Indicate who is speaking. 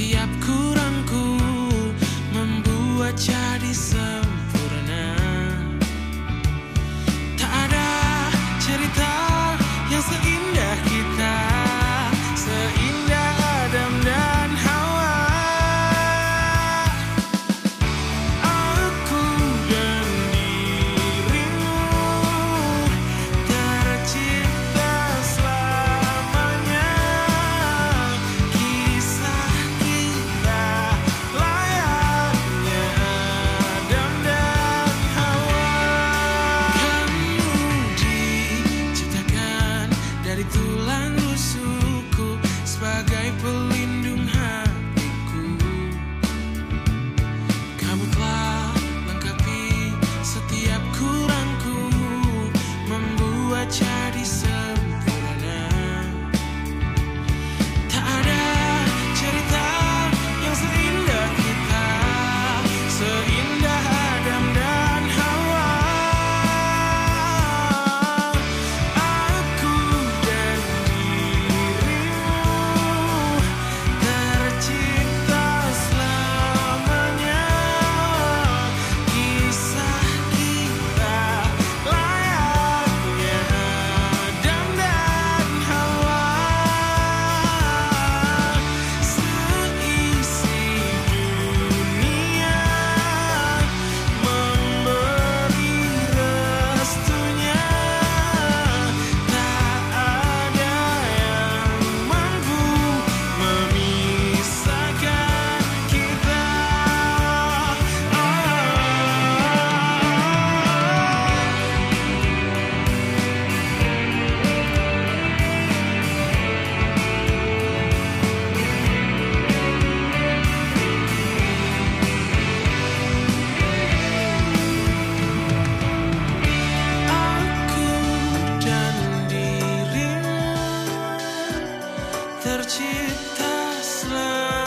Speaker 1: Setiap kurangku membuat cahaya. Çift taslan